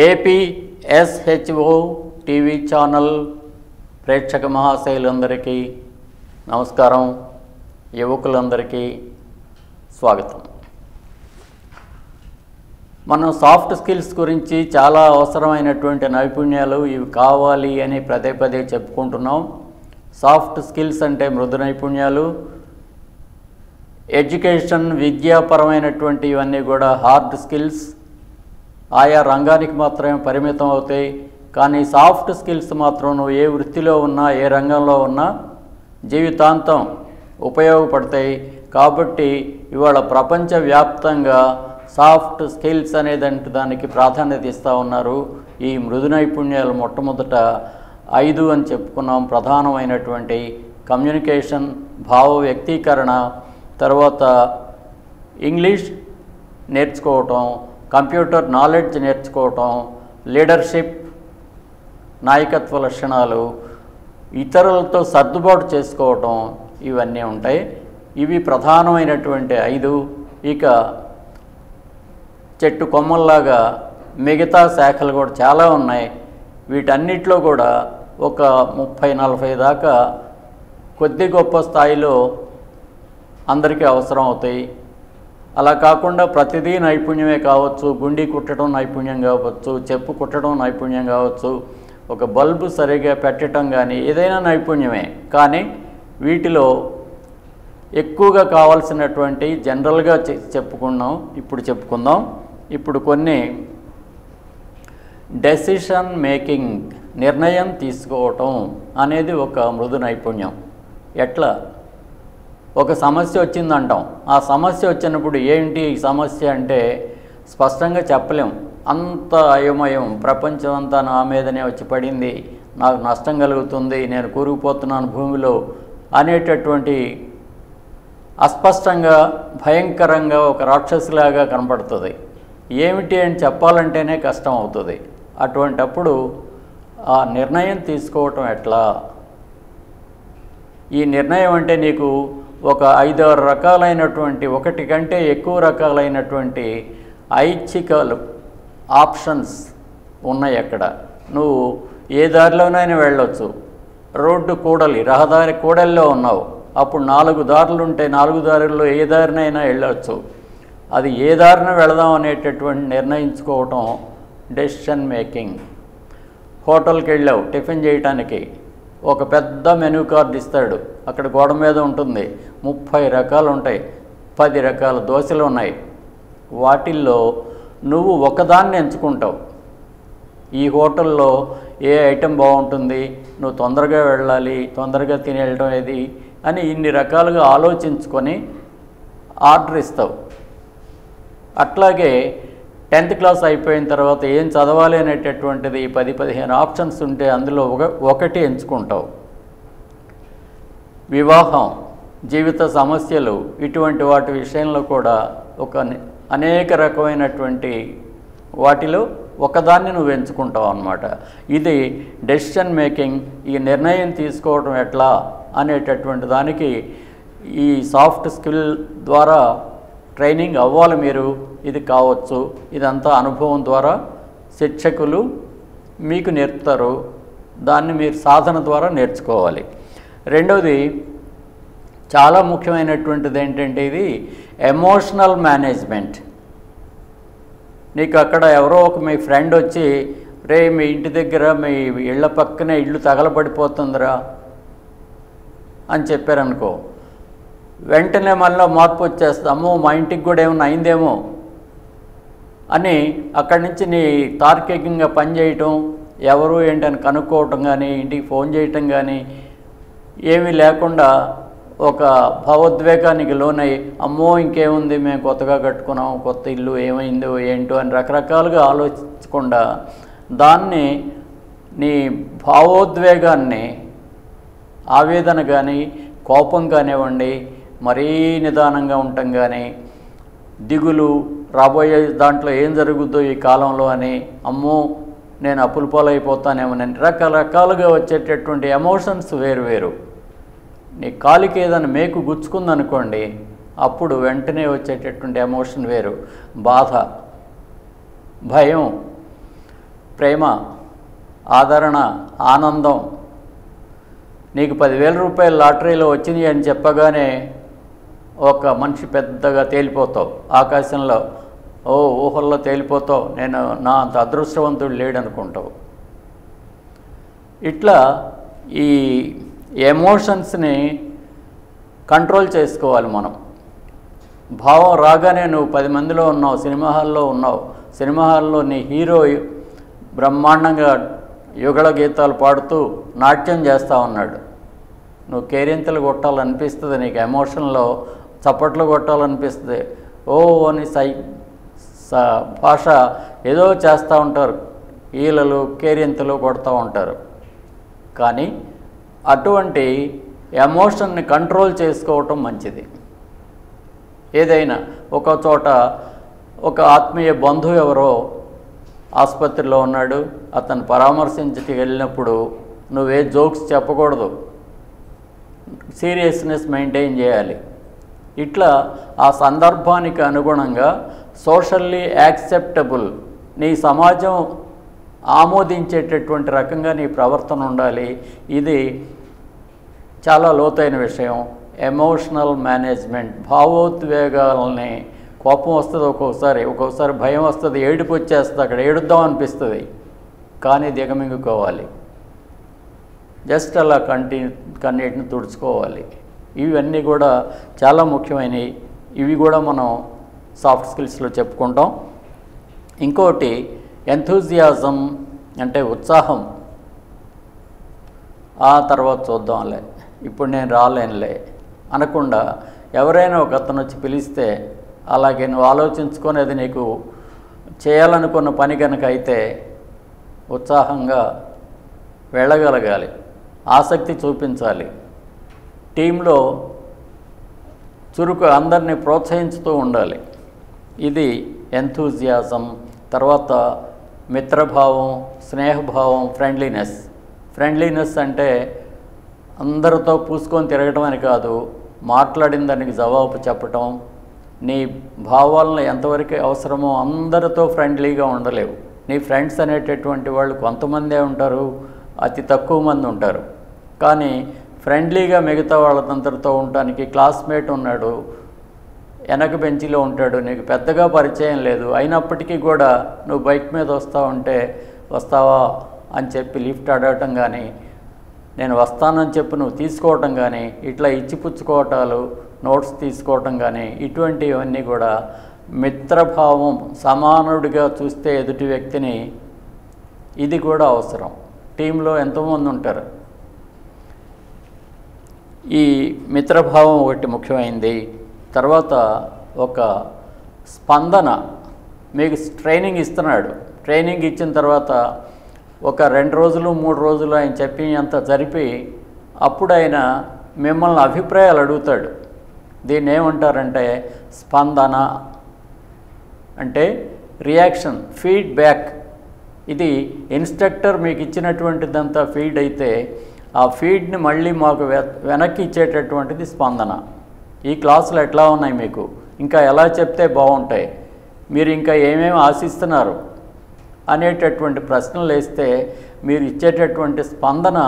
AP SHO TV channel ప్రేక్షక మహాశైలందరికీ నమస్కారం. యువకులందరికీ స్వాగతం. మనం సాఫ్ట్ స్కిల్స్ గురించి చాలా అవసరమైనటువంటి నైపుణ్యాలు ఇవి కావాలి అని పదే పదే చెప్పుకుంటున్నాం. సాఫ్ట్ స్కిల్స్ అంటే మృదు నైపుణ్యాలు. ఎడ్యుకేషన్ విద్యాపరమైనటువంటి ఇవన్నీ కూడా హార్డ్ స్కిల్స్. ఆయా రంగానికి మాత్రమే పరిమితం అవుతాయి. కానీ సాఫ్ట్ స్కిల్స్ మాత్రం నువ్వు ఏ వృత్తిలో ఉన్నా ఏ రంగంలో ఉన్నా జీవితాంతం ఉపయోగపడతాయి. కాబట్టి ఇవాళ ప్రపంచవ్యాప్తంగా సాఫ్ట్ స్కిల్స్ అనేదంటే దానికి ప్రాధాన్యత ఇస్తూ ఉన్నారు. ఈ మృదు నైపుణ్యాలు మొట్టమొదట ఐదు అని చెప్పుకున్నాం. ప్రధానమైనటువంటి కమ్యూనికేషన్ భావ వ్యక్తీకరణ తర్వాత ఇంగ్లీష్ నేర్చుకోవటం కంప్యూటర్ నాలెడ్జ్ నేర్చుకోవటం లీడర్షిప్ నాయకత్వ లక్షణాలు ఇతరులతో సర్దుబాటు చేసుకోవటం ఇవన్నీ ఉంటాయి. ఇవి ప్రధానమైనటువంటి ఐదు. ఇక చెట్టు కొమ్మల్లాగా మిగతా శాఖలు కూడా చాలా ఉన్నాయి. వీటన్నిటిలో కూడా ఒక ముప్పై నలభై దాకా కొద్ది గొప్ప స్థాయిలో అందరికీ అవసరం అవుతాయి. అలా కాకుండా ప్రతిదీ నైపుణ్యమే కావచ్చు గుండి కుట్టడం నైపుణ్యం కావచ్చు చెప్పు కుట్టడం నైపుణ్యం కావచ్చు ఒక బల్బు సరిగా పెట్టడం కానీ ఏదైనా నైపుణ్యమే. కానీ వీటిలో ఎక్కువగా కావాల్సినటువంటి జనరల్గా చె- చెప్పుకున్నాం ఇప్పుడు చెప్పుకుందాం. ఇప్పుడు కొన్ని. డెసిషన్ మేకింగ్ నిర్ణయం తీసుకోవటం అనేది ఒక మృదు నైపుణ్యం. ఎట్లా? ఒక సమస్య వచ్చిందంటాం. ఆ సమస్య వచ్చినప్పుడు ఏంటి ఈ సమస్య అంటే స్పష్టంగా చెప్పలేం. అంత అయోమయం. ప్రపంచం అంతా నా మీదనే వచ్చి పడింది. నాకు నష్టం కలుగుతుంది. నేను కూరుకుపోతున్నాను భూమిలో అనేటటువంటి అస్పష్టంగా భయంకరంగా ఒక రాక్షసులాగా కనపడుతుంది. ఏమిటి అని చెప్పాలంటేనే కష్టం అవుతుంది. అటువంటప్పుడు ఆ నిర్ణయం తీసుకోవటం ఎట్లా? ఈ నిర్ణయం అంటే నీకు ఒక ఐదారు రకాలైనటువంటి ఒకటి కంటే ఎక్కువ రకాలైనటువంటి ఐచ్ఛికలు ఆప్షన్స్ ఉన్నాయి అక్కడ. నువ్వు ఏ దారిలోనైనా వెళ్ళొచ్చు. రోడ్డు కూడలి రహదారి కూడలిలో ఉన్నావు. అప్పుడు నాలుగు దారులు ఉంటే నాలుగు దారుల్లో ఏ దారినైనా వెళ్ళవచ్చు అది ఏ దారిన వెళదాం అనేటటువంటి నిర్ణయించుకోవటం డెసిషన్ మేకింగ్ హోటల్కి వెళ్ళావు టిఫిన్ చేయటానికి. ఒక పెద్ద మెనూ కార్డు ఇస్తాడు. అక్కడ గోడ మీద ఉంటుంది. ముప్పై రకాలు ఉంటాయి. పది రకాల దోశలు ఉన్నాయి. వాటిల్లో నువ్వు ఒకదాన్ని ఎంచుకుంటావు. ఈ హోటల్లో ఏ ఐటెం బాగుంటుంది? నువ్వు తొందరగా వెళ్ళాలి తొందరగా తిని వెళ్ళడం ఏది? అని ఇన్ని రకాలుగా ఆలోచించుకొని ఆర్డర్ ఇస్తావు. అట్లాగే టెన్త్ క్లాస్ అయిపోయిన తర్వాత ఏం చదవాలి అనేటటువంటిది పది పదిహేను ఆప్షన్స్ ఉంటే అందులో ఒక ఒకటి ఎంచుకుంటావు. వివాహం జీవిత సమస్యలు ఇటువంటి వాటి విషయంలో కూడా ఒక అనేక రకమైనటువంటి వాటిలో ఒకదాన్ని నువ్వు ఎంచుకుంటావు అన్నమాట. ఇది డెసిషన్ మేకింగ్ ఈ నిర్ణయం తీసుకోవడం ఎట్లా అనేటటువంటి దానికి ఈ సాఫ్ట్ స్కిల్ ద్వారా ట్రైనింగ్ అవ్వాలి మీరు. ఇది కావచ్చు. ఇదంతా అనుభవం ద్వారా శిక్షకులు మీకు నేర్పుతారు. దాన్ని మీరు సాధన ద్వారా నేర్చుకోవాలి. రెండవది చాలా ముఖ్యమైనటువంటిది ఏంటంటే ఇది ఎమోషనల్ మేనేజ్మెంట్. నీకు అక్కడ ఎవరో ఒక మీ ఫ్రెండ్ వచ్చి రే మీ ఇంటి దగ్గర మీ ఇళ్ళ పక్కనే ఇల్లు తగలబడిపోతుందిరా అని చెప్పారనుకో వెంటనే మళ్ళీ మార్పు వచ్చేస్తాము అమ్మో మా ఇంటికి కూడా ఏమైనా అయిందేమో అని అక్కడి నుంచి నీ తార్కికంగా పనిచేయటం ఎవరు ఏంటని కనుక్కోవటం కానీ ఇంటికి ఫోన్ చేయటం కానీ ఏమీ లేకుండా ఒక భావోద్వేగానికి లోనై అమ్మో ఇంకేముంది మేము కొత్తగా కట్టుకున్నాం కొత్త ఇల్లు ఏమైందో ఏంటో అని రకరకాలుగా ఆలోచించకుండా దాన్ని నీ భావోద్వేగాన్ని ఆవేదన కానీ కోపం కానివ్వండి మరీ నిదానంగా ఉండటం కానీ దిగులు రాబోయే దాంట్లో ఏం జరుగుద్దో ఈ కాలంలో అని అమ్మో నేను అప్పుల పాలైపోతానేమోనని రకరకాలుగా వచ్చేటటువంటి ఎమోషన్స్ వేరు వేరు. నీ కాలికి ఏదైనా మేకు గుచ్చుకుందనుకోండి అప్పుడు వెంటనే వచ్చేటటువంటి ఎమోషన్ వేరు. బాధ భయం ప్రేమ ఆదరణ ఆనందం. నీకు పదివేల రూపాయలు లాటరీలో వచ్చినాయి అని చెప్పగానే ఒక మనిషి పెద్దగా తేలిపోతావు. ఆకాశంలో ఓ ఊహల్లో తేలిపోతావు. నేను నా అంత అదృష్టవంతుడు లేడనుకుంటావు. ఇట్లా ఈ ఎమోషన్స్ని కంట్రోల్ చేసుకోవాలి మనం. భావం రాగానే నువ్వు పది మందిలో ఉన్నావు సినిమా హాల్లో ఉన్నావు. సినిమా హాల్లో నీ హీరో బ్రహ్మాండంగా యుగళ గీతాలు పాడుతూ నాట్యం చేస్తూ ఉన్నాడు. నువ్వు కేరింతలు కొట్టాలనిపిస్తుంది నీకు ఎమోషన్లో. చప్పట్లు కొట్టాలనిపిస్తుంది. ఓ అని సై భాష ఏదో చేస్తూ ఉంటారు. ఈలలు కేరింతలు కొడుతూ ఉంటారు. కానీ అటువంటి ఎమోషన్ని కంట్రోల్ చేసుకోవటం మంచిది. ఏదైనా ఒక చోట ఒక ఆత్మీయ బంధువు ఎవరో ఆసుపత్రిలో ఉన్నాడు. అతను పరామర్శించకి వెళ్ళినప్పుడు నువ్వే జోక్స్ చెప్పకూడదు. సీరియస్నెస్ మెయింటైన్ చేయాలి. ఇట్లా ఆ సందర్భానికి అనుగుణంగా సోషల్లీ యాక్సెప్టబుల్ నీ సమాజం ఆమోదించేటటువంటి రకంగా నీ ప్రవర్తన ఉండాలి. ఇది చాలా లోతైన విషయం. ఎమోషనల్ మేనేజ్మెంట్ భావోద్వేగాలని కోపం వస్తుంది ఒక్కొక్కసారి ఒక్కొక్కసారి భయం వస్తుంది ఏడుపు వచ్చేస్తుంది అక్కడ ఏడుద్దాం అనిపిస్తుంది. కానీ దిగమింగుకోవాలి. జస్ట్ అలా కంటి కన్నీటిని తుడుచుకోవాలి. ఇవన్నీ కూడా చాలా ముఖ్యమైనవి. ఇవి కూడా మనం సాఫ్ట్ స్కిల్స్లో చెప్పుకుంటాం. ఇంకోటి ఎంథూజియాజం అంటే ఉత్సాహం. ఆ తర్వాత చూద్దాంలే. ఇప్పుడు నేను రాలేనులే అనకుండా ఎవరైనా ఒక అతను వచ్చి పిలిస్తే అలాగే నువ్వు ఆలోచించుకొని అది నీకు చేయాలనుకున్న పని కనుక అయితే ఉత్సాహంగా వెళ్ళగలగాలి. ఆసక్తి చూపించాలి. టీంలో చురుకు అందరినీ ప్రోత్సహించుతూ ఉండాలి. ఇది ఎంతూజియాజం తర్వాత మిత్రభావం స్నేహభావం ఫ్రెండ్లీనెస్ ఫ్రెండ్లీనెస్ అంటే అందరితో పూసుకొని తిరగటం అని కాదు మాట్లాడిన దానికి జవాబు చెప్పటం. నీ భావాలను ఎంతవరకు అవసరమో అందరితో ఫ్రెండ్లీగా ఉండలేవు. నీ ఫ్రెండ్స్ అనేటటువంటి వాళ్ళు కొంతమందే ఉంటారు అతి తక్కువ మంది ఉంటారు. కానీ ఫ్రెండ్లీగా మిగతా వాళ్ళందరితో ఉండటానికి క్లాస్మేట్ ఉన్నాడు. వెనక బెంచిలో ఉంటాడు. నీకు పెద్దగా పరిచయం లేదు. అయినప్పటికీ కూడా నువ్వు బైక్ మీద వస్తా ఉంటే వస్తావా అని చెప్పి లిఫ్ట్ అడగటం కానీ నేను వస్తానని చెప్పి నువ్వు తీసుకోవటం కానీ ఇట్లా ఇచ్చిపుచ్చుకోవటాలు నోట్స్ తీసుకోవటం కానీ ఇటువంటివన్నీ కూడా మిత్రభావం సమానుడిగా చూస్తే ఎదుటి వ్యక్తిని ఇది కూడా అవసరం. టీంలో ఎంతోమంది ఉంటారు. ఈ మిత్రభావం ఒకటి ముఖ్యమైంది. తర్వాత ఒక స్పందన మీకు ట్రైనింగ్ ఇస్తున్నాడు. ట్రైనింగ్ ఇచ్చిన తర్వాత ఒక రెండు రోజులు మూడు రోజులు ఆయన చెప్పినంత జరిపి అప్పుడు ఆయన మిమ్మల్ని అభిప్రాయాలు అడుగుతాడు. దీన్ని ఏమంటారంటే స్పందన అంటే రియాక్షన్ ఫీడ్బ్యాక్. ఇది ఇన్స్ట్రక్టర్ మీకు ఇచ్చినటువంటిదంతా ఫీడ్ అయితే ఆ ఫీడ్ని మళ్ళీ మాకు వెనక్కి ఇచ్చేటటువంటిది స్పందన. ఈ క్లాసులు ఎట్లా ఉన్నాయి మీకు? ఇంకా ఎలా చెప్తే బాగుంటాయి? మీరు ఇంకా ఏమేమి ఆశిస్తున్నారు? అనేటటువంటి ప్రశ్నలు వేస్తే మీరు ఇచ్చేటటువంటి స్పందన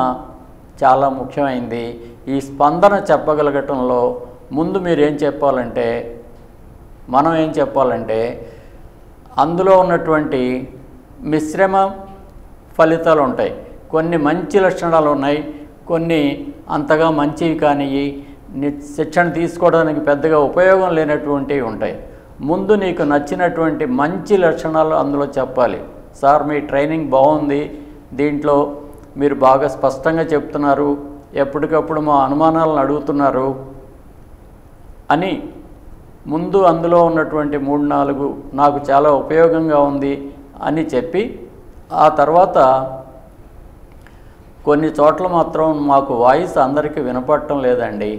చాలా ముఖ్యమైంది. ఈ స్పందన చెప్పగలగటంలో ముందు మీరు ఏం చెప్పాలంటే మనం ఏం చెప్పాలంటే అందులో ఉన్నటువంటి మిశ్రమ ఫలితాలు ఉంటాయి. కొన్ని మంచి లక్షణాలు ఉన్నాయి కొన్ని అంతగా మంచివి కానివి శిక్షణ తీసుకోవడానికి పెద్దగా ఉపయోగం లేనటువంటివి ఉంటాయి. ముందు నీకు నచ్చినటువంటి మంచి లక్షణాలు అందులో చెప్పాలి. సార్ మీ ట్రైనింగ్ బాగుంది. దీంట్లో మీరు బాగా స్పష్టంగా చెప్తున్నారు. ఎప్పటికప్పుడు మా అనుమానాలను అడుగుతున్నారు అని ముందు అందులో ఉన్నటువంటి మూడు నాలుగు నాకు చాలా ఉపయోగంగా ఉంది అని చెప్పి ఆ తర్వాత కొన్ని చోట్ల మాత్రం మాకు వాయిస్ అందరికీ వినపడటం లేదండి.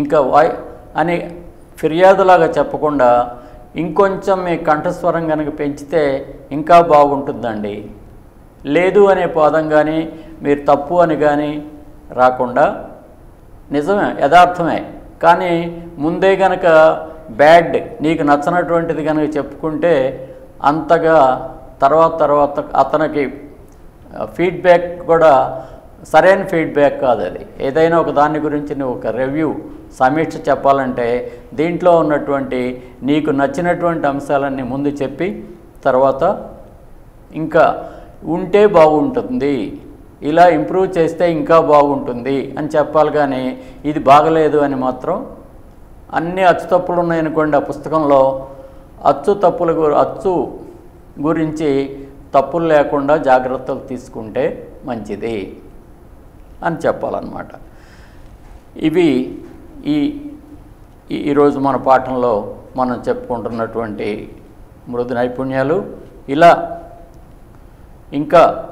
ఇంకా వాయి అని ఫిర్యాదులాగా చెప్పకుండా ఇంకొంచెం మీ కంఠస్వరం కనుక పెంచితే ఇంకా బాగుంటుందండి. లేదు అనే పాదం కానీ మీరు తప్పు అని కానీ రాకుండా నిజమే యథార్థమే. కానీ ముందే గనక బ్యాడ్ నీకు నచ్చనటువంటిది కనుక చెప్పుకుంటే అంతగా తర్వాత తర్వాత అతనికి ఫీడ్బ్యాక్ కూడా సరైన ఫీడ్బ్యాక్ కాదు అది. ఏదైనా ఒక దాని గురించి నువ్వు ఒక రివ్యూ సమీక్ష చెప్పాలంటే దీంట్లో ఉన్నటువంటి నీకు నచ్చినటువంటి అంశాలన్నీ ముందు చెప్పి తర్వాత ఇంకా ఉంటే బాగుంటుంది. ఇలా ఇంప్రూవ్ చేస్తే ఇంకా బాగుంటుంది అని చెప్పాలి కానీ ఇది బాగలేదు అని మాత్రం అన్ని అచ్చు తప్పులు ఉన్నాయనుకోండి ఆ పుస్తకంలో అచ్చు తప్పుల గు అచ్చు గురించి తప్పులు లేకుండా జాగ్రత్తలు తీసుకుంటే మంచిది అని చెప్పాలన్నమాట. ఇవి ఈ ఈ- ఈరోజు మన పాఠంలో మనం చెప్పుకుంటున్నటువంటి మృదు నైపుణ్యాలు. ఇలా ఇంకా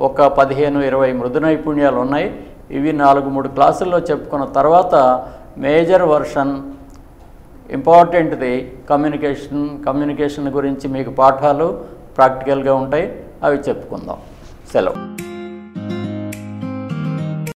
ఒక పదిహేను ఇరవై మృదు నైపుణ్యాలు ఉన్నాయి. ఇవి నాలుగు మూడు క్లాసుల్లో చెప్పుకున్న తర్వాత మేజర్ వర్షన్ ఇంపార్టెంట్ది కమ్యూనికేషన్ కమ్యూనికేషన్ గురించి మీకు పాఠాలు ప్రాక్టికల్గా ఉంటాయి అవి చెప్పుకుందాం. సెలవు.